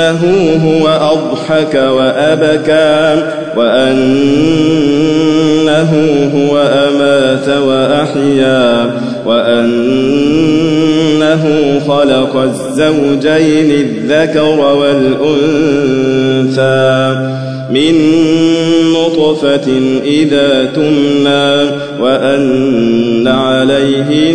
وأنه هو أضحك وأبكى وأنه هو أمات وأحيا وأنه خلق الزوجين الذكر والأنثى من نطفة إذا تمنى وأن عليه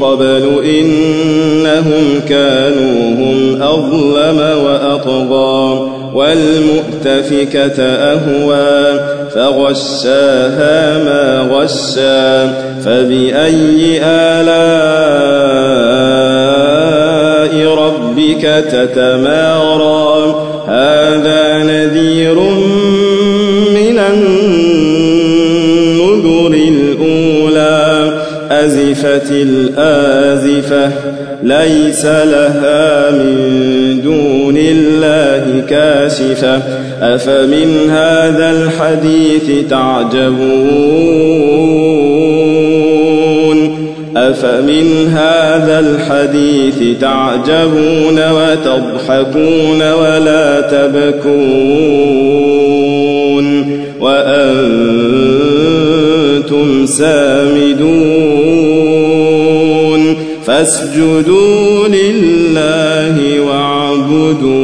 قبل إنهم كانوا هم أظلم وأطغى والمؤتفكة أهوى فغشاها ما غشى فبأي آلاء ربك تتمارى أزفت الآزفة ليس لها من دون الله كاشفة أفمن هذا الحديث تعجبون أفمن هذا الحديث تعجبون وتضحكون ولا تبكون وأنتم سامدون فاسجدوا لله واعبدوا